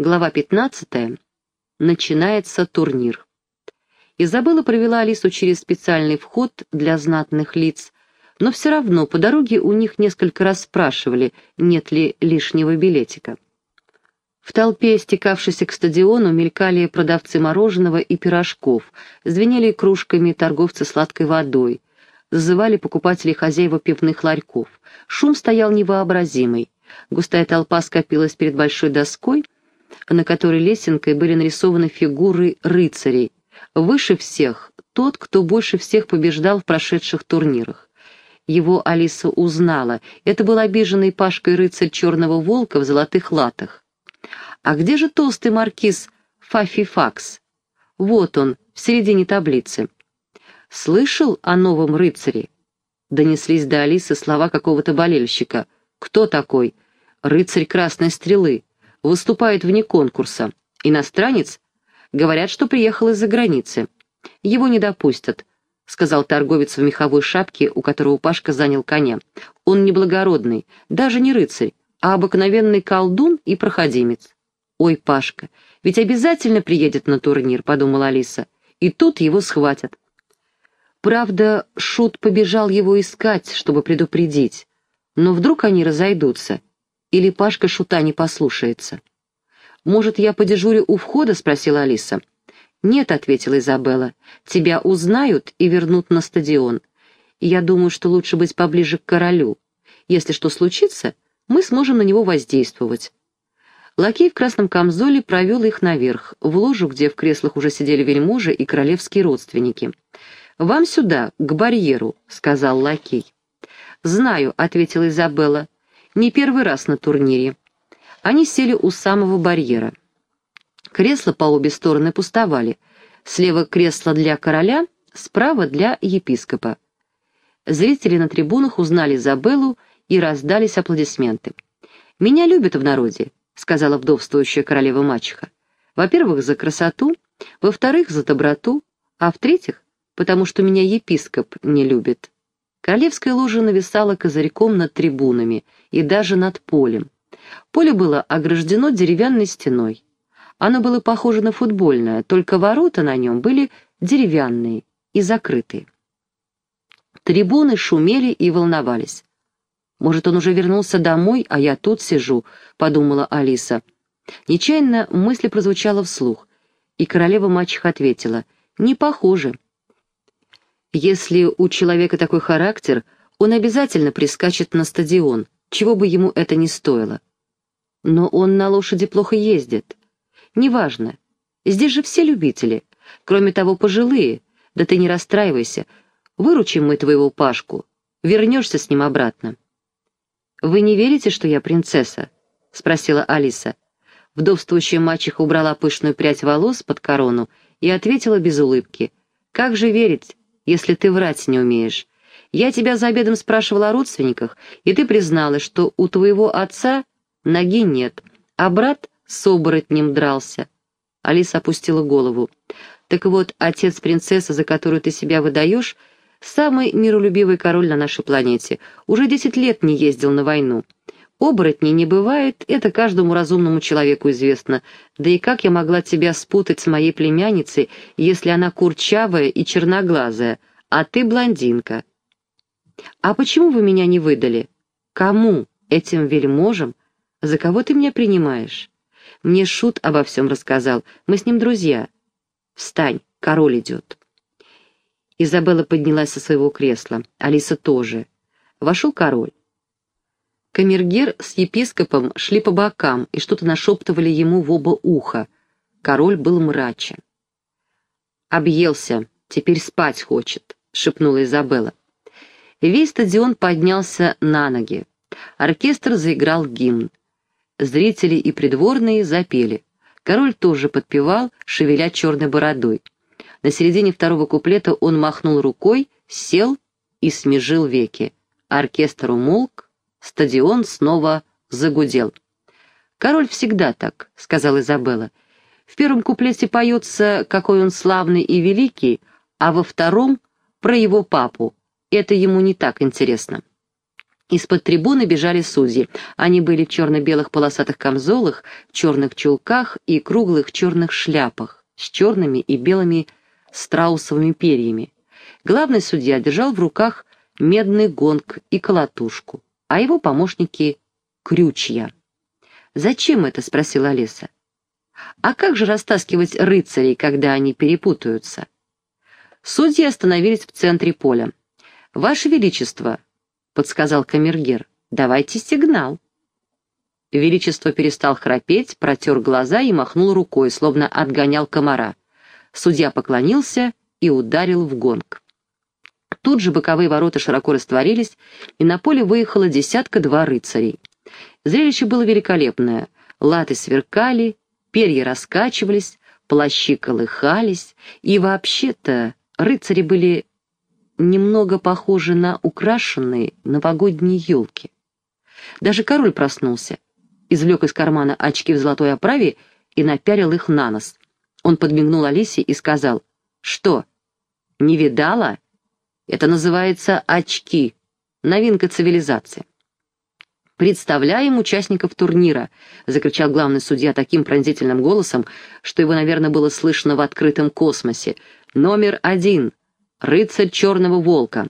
Глава 15. Начинается турнир. Изабелла провела Алису через специальный вход для знатных лиц, но все равно по дороге у них несколько раз спрашивали, нет ли лишнего билетика. В толпе, стекавшейся к стадиону, мелькали продавцы мороженого и пирожков, звенели кружками торговцы сладкой водой, зазывали покупателей хозяева пивных ларьков. Шум стоял невообразимый. Густая толпа скопилась перед большой доской — на которой лесенкой были нарисованы фигуры рыцарей. Выше всех тот, кто больше всех побеждал в прошедших турнирах. Его Алиса узнала. Это был обиженный Пашкой рыцарь черного волка в золотых латах. А где же толстый маркиз Фафифакс? Вот он, в середине таблицы. «Слышал о новом рыцаре?» Донеслись до Алисы слова какого-то болельщика. «Кто такой?» «Рыцарь Красной Стрелы выступает вне конкурса. Иностранец? Говорят, что приехал из-за границы. Его не допустят, — сказал торговец в меховой шапке, у которого Пашка занял коня. Он неблагородный, даже не рыцарь, а обыкновенный колдун и проходимец. «Ой, Пашка, ведь обязательно приедет на турнир», — подумала Алиса. «И тут его схватят». Правда, Шут побежал его искать, чтобы предупредить. Но вдруг они разойдутся, или Пашка шута не послушается? «Может, я подежурю у входа?» — спросила Алиса. «Нет», — ответила Изабелла. «Тебя узнают и вернут на стадион. Я думаю, что лучше быть поближе к королю. Если что случится, мы сможем на него воздействовать». Лакей в красном камзоле провел их наверх, в ложу, где в креслах уже сидели вельможи и королевские родственники. «Вам сюда, к барьеру», — сказал лакей. «Знаю», — ответила Изабелла. Не первый раз на турнире. Они сели у самого барьера. Кресла по обе стороны пустовали. Слева кресло для короля, справа для епископа. Зрители на трибунах узнали Забеллу и раздались аплодисменты. «Меня любят в народе», — сказала вдовствующая королева-мачеха. «Во-первых, за красоту, во-вторых, за доброту, а в-третьих, потому что меня епископ не любит». Королевская ложа нависала козырьком над трибунами и даже над полем. Поле было ограждено деревянной стеной. Оно было похоже на футбольное, только ворота на нем были деревянные и закрытые. Трибуны шумели и волновались. «Может, он уже вернулся домой, а я тут сижу», — подумала Алиса. Нечаянно мысль прозвучала вслух, и королева-мачеха ответила, «Не похоже». Если у человека такой характер, он обязательно прискачет на стадион, чего бы ему это ни стоило. Но он на лошади плохо ездит. Неважно. Здесь же все любители. Кроме того, пожилые. Да ты не расстраивайся. Выручим мы твоего Пашку. Вернешься с ним обратно. «Вы не верите, что я принцесса?» — спросила Алиса. Вдовствующая мачеха убрала пышную прядь волос под корону и ответила без улыбки. «Как же верить, если ты врать не умеешь. Я тебя за обедом спрашивала о родственниках, и ты призналась, что у твоего отца ноги нет, а брат с оборотнем дрался». Алиса опустила голову. «Так вот, отец принцессы, за которую ты себя выдаешь, самый миролюбивый король на нашей планете, уже десять лет не ездил на войну. Оборотней не бывает, это каждому разумному человеку известно. Да и как я могла тебя спутать с моей племянницей, если она курчавая и черноглазая, а ты блондинка? А почему вы меня не выдали? Кому? Этим вельможам? За кого ты меня принимаешь? Мне Шут обо всем рассказал, мы с ним друзья. Встань, король идет. Изабелла поднялась со своего кресла, Алиса тоже. Вошел король. Камергер с епископом шли по бокам и что-то нашептывали ему в оба уха. Король был мрачен. «Объелся, теперь спать хочет», — шепнула Изабелла. Весь стадион поднялся на ноги. Оркестр заиграл гимн. Зрители и придворные запели. Король тоже подпевал, шевеля черной бородой. На середине второго куплета он махнул рукой, сел и смежил веки. Оркестр умолк, Стадион снова загудел. «Король всегда так», — сказала Изабелла. «В первом куплете поется, какой он славный и великий, а во втором — про его папу. Это ему не так интересно». Из-под трибуны бежали судьи. Они были в черно-белых полосатых камзолах, черных чулках и круглых черных шляпах с черными и белыми страусовыми перьями. Главный судья держал в руках медный гонг и колотушку, а его помощники — крючья. «Зачем это?» — спросила Алиса. «А как же растаскивать рыцарей, когда они перепутаются?» Судьи остановились в центре поля. «Ваше Величество», — подсказал камергер, — «давайте сигнал». Величество перестал храпеть, протер глаза и махнул рукой, словно отгонял комара. Судья поклонился и ударил в гонг. Тут же боковые ворота широко растворились, и на поле выехало десятка-два рыцарей. Зрелище было великолепное. Латы сверкали, перья раскачивались, плащи колыхались, и вообще-то рыцари были немного похожи на украшенные новогодние елки. Даже король проснулся, извлек из кармана очки в золотой оправе и напялил их на нос. Он подмигнул Алисе и сказал, «Что, не видала? Это называется очки, новинка цивилизации». «Представляем участников турнира!» — закричал главный судья таким пронзительным голосом, что его, наверное, было слышно в открытом космосе. «Номер один. Рыцарь черного волка.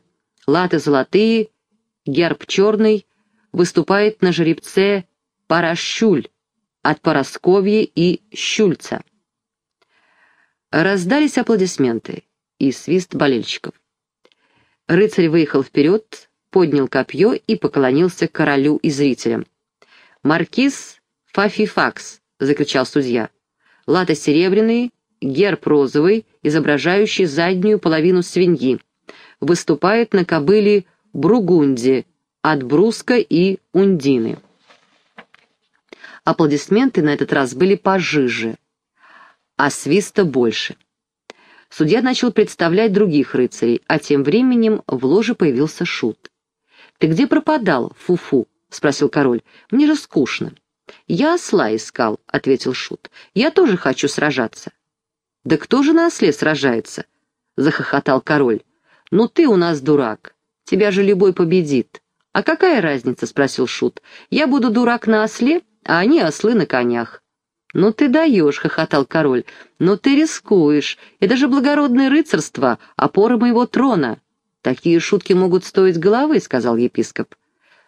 Латы золотые, герб черный, выступает на жеребце Парашюль от Поросковья и Щульца». Раздались аплодисменты и свист болельщиков. Рыцарь выехал вперед, поднял копье и поклонился королю и зрителям. «Маркиз Фафифакс!» — закричал судья. «Латы серебряные, герб розовый, изображающий заднюю половину свиньи. Выступает на кобыле Бругунди от Бруска и Ундины». Аплодисменты на этот раз были пожиже, а свиста больше. Судья начал представлять других рыцарей, а тем временем в ложе появился шут. «Ты где пропадал, Фу-Фу?» — спросил король. «Мне же скучно». «Я осла искал», — ответил Шут. «Я тоже хочу сражаться». «Да кто же на осле сражается?» — захохотал король. «Ну ты у нас дурак. Тебя же любой победит». «А какая разница?» — спросил Шут. «Я буду дурак на осле, а они ослы на конях». «Ну ты даешь», — хохотал король. «Ну ты рискуешь. Это же благородное рыцарство, опора моего трона». «Такие шутки могут стоить головы», — сказал епископ.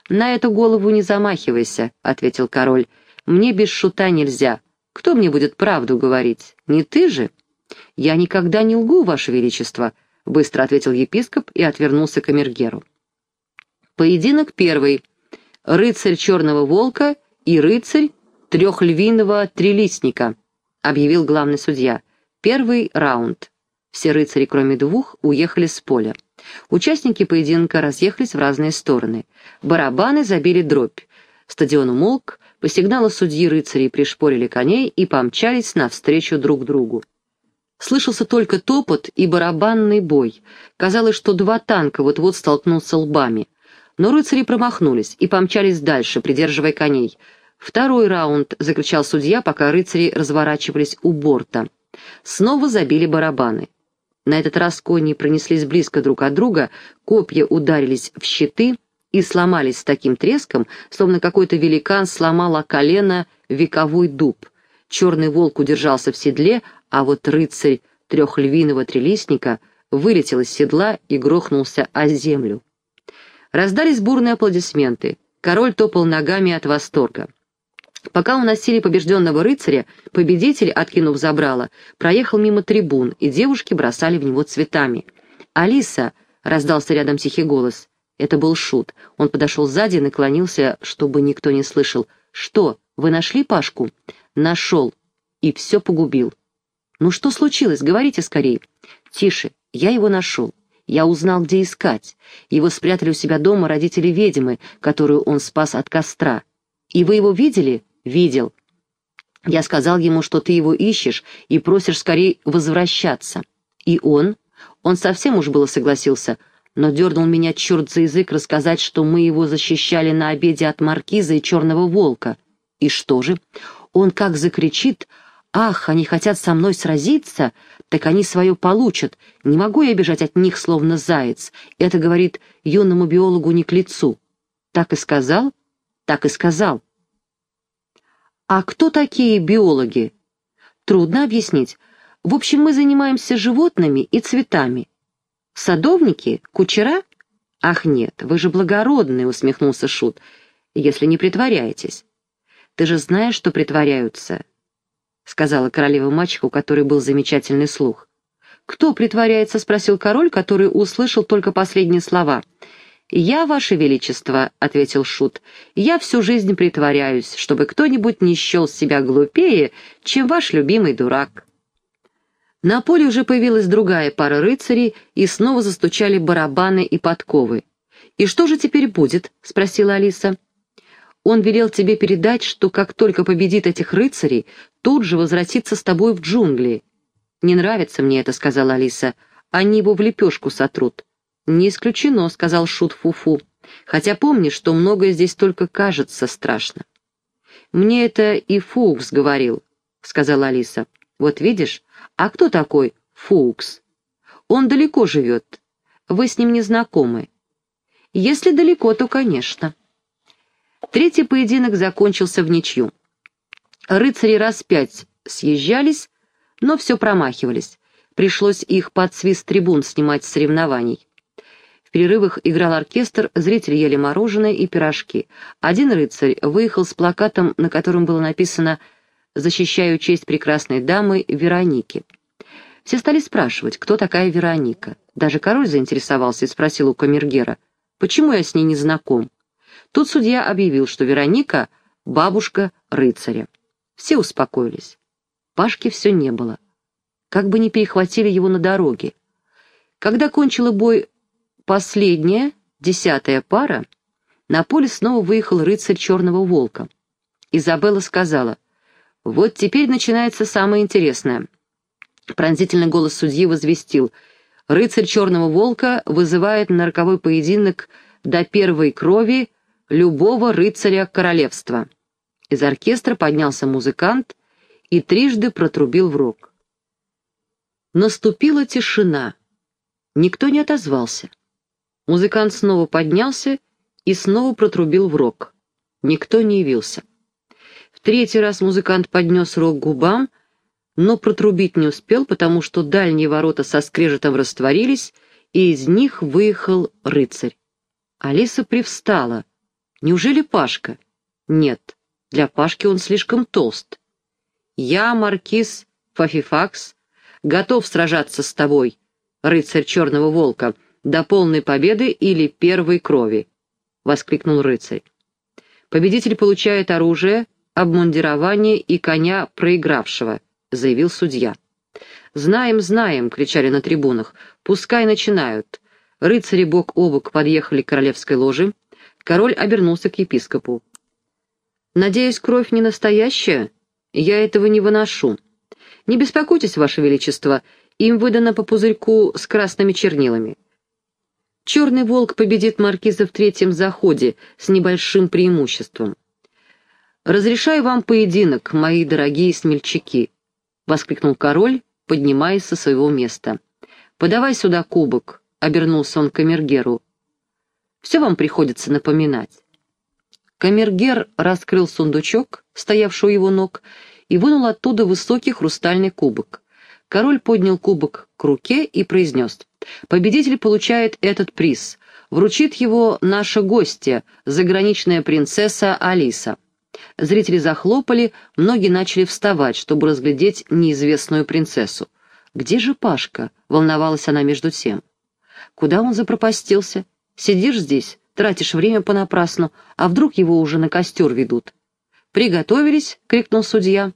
«На эту голову не замахивайся», — ответил король. «Мне без шута нельзя. Кто мне будет правду говорить? Не ты же?» «Я никогда не лгу, Ваше Величество», — быстро ответил епископ и отвернулся к Эмергеру. Поединок первый. Рыцарь черного волка и рыцарь трехльвиного трилистника, объявил главный судья. Первый раунд. Все рыцари, кроме двух, уехали с поля. Участники поединка разъехались в разные стороны. Барабаны забили дробь. Стадион умолк, по сигналу судьи рыцари пришпорили коней и помчались навстречу друг другу. Слышался только топот и барабанный бой. Казалось, что два танка вот-вот столкнутся лбами. Но рыцари промахнулись и помчались дальше, придерживая коней. «Второй раунд!» — закричал судья, пока рыцари разворачивались у борта. Снова забили барабаны. На этот раз кони пронеслись близко друг от друга, копья ударились в щиты и сломались с таким треском, словно какой-то великан сломал о колено вековой дуб. Черный волк удержался в седле, а вот рыцарь трехльвиного трелистника вылетел из седла и грохнулся о землю. Раздались бурные аплодисменты. Король топал ногами от восторга. Пока уносили побежденного рыцаря, победитель, откинув забрало, проехал мимо трибун, и девушки бросали в него цветами. «Алиса!» — раздался рядом тихий голос. Это был Шут. Он подошел сзади и наклонился, чтобы никто не слышал. «Что, вы нашли Пашку?» «Нашел. И все погубил». «Ну что случилось? Говорите скорее». «Тише. Я его нашел. Я узнал, где искать. Его спрятали у себя дома родители ведьмы, которую он спас от костра. И вы его видели?» Видел. Я сказал ему, что ты его ищешь и просишь скорее возвращаться. И он? Он совсем уж было согласился, но дернул меня черт за язык рассказать, что мы его защищали на обеде от маркиза и черного волка. И что же? Он как закричит «Ах, они хотят со мной сразиться, так они свое получат. Не могу я бежать от них, словно заяц. Это, говорит, юному биологу не к лицу». Так и сказал? Так и сказал. А кто такие биологи? Трудно объяснить. В общем, мы занимаемся животными и цветами. Садовники? Кучера? Ах нет, вы же благородный, усмехнулся Шут, если не притворяетесь. Ты же знаешь, что притворяются, сказала королева мачеха, у которой был замечательный слух. «Кто притворяется?» — спросил король, который услышал только последние слова. «Я, ваше величество», — ответил Шут, — «я всю жизнь притворяюсь, чтобы кто-нибудь не счел себя глупее, чем ваш любимый дурак». На поле уже появилась другая пара рыцарей, и снова застучали барабаны и подковы. «И что же теперь будет?» — спросила Алиса. «Он велел тебе передать, что как только победит этих рыцарей, тут же возвратится с тобой в джунгли. «Не нравится мне это», — сказала Алиса. «Они его в лепешку сотрут». «Не исключено», — сказал Шут Фуфу. «Хотя помни, что многое здесь только кажется страшно». «Мне это и Фукс говорил», — сказала Алиса. «Вот видишь, а кто такой Фукс? Он далеко живет. Вы с ним не знакомы. Если далеко, то, конечно». Третий поединок закончился в ничью. Рыцари раз пять съезжались, но все промахивались. Пришлось их под свист трибун снимать с соревнований. В перерывах играл оркестр, зрители ели мороженое и пирожки. Один рыцарь выехал с плакатом, на котором было написано «Защищаю честь прекрасной дамы Вероники». Все стали спрашивать, кто такая Вероника. Даже король заинтересовался и спросил у камергера, почему я с ней не знаком. Тут судья объявил, что Вероника — бабушка рыцаря. Все успокоились. Пашки все не было. Как бы ни перехватили его на дороге. Когда кончила бой последняя, десятая пара, на поле снова выехал рыцарь черного волка. Изабелла сказала, «Вот теперь начинается самое интересное». Пронзительный голос судьи возвестил, «Рыцарь черного волка вызывает на роковой поединок до первой крови любого рыцаря королевства». Из оркестра поднялся музыкант и трижды протрубил в рог. Наступила тишина. Никто не отозвался. Музыкант снова поднялся и снова протрубил в рог. Никто не явился. В третий раз музыкант поднес рог губам, но протрубить не успел, потому что дальние ворота со скрежетом растворились, и из них выехал рыцарь. Алиса привстала. Неужели Пашка? Нет, для Пашки он слишком толст. «Я, маркиз Фафифакс, готов сражаться с тобой, рыцарь Черного Волка, до полной победы или первой крови», — воскликнул рыцарь. «Победитель получает оружие, обмундирование и коня проигравшего», — заявил судья. «Знаем, знаем!» — кричали на трибунах. «Пускай начинают!» Рыцари бок о бок подъехали к королевской ложе. Король обернулся к епископу. «Надеюсь, кровь не настоящая?» Я этого не выношу. Не беспокойтесь, Ваше Величество, им выдано по пузырьку с красными чернилами. Черный волк победит маркиза в третьем заходе с небольшим преимуществом. «Разрешаю вам поединок, мои дорогие смельчаки», — воскликнул король, поднимаясь со своего места. «Подавай сюда кубок», — обернулся он к камергеру. «Все вам приходится напоминать». Камергер раскрыл сундучок, стоявший у его ног, и вынул оттуда высокий хрустальный кубок. Король поднял кубок к руке и произнес, «Победитель получает этот приз. Вручит его наша гостья, заграничная принцесса Алиса». Зрители захлопали, многие начали вставать, чтобы разглядеть неизвестную принцессу. «Где же Пашка?» — волновалась она между тем. «Куда он запропастился? Сидишь здесь, Тратишь время понапрасну, а вдруг его уже на костер ведут?» «Приготовились!» — крикнул судья.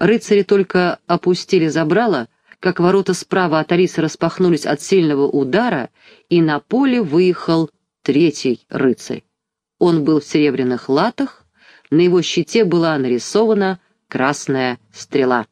Рыцари только опустили забрало, как ворота справа от Алисы распахнулись от сильного удара, и на поле выехал третий рыцарь. Он был в серебряных латах, на его щите была нарисована красная стрела.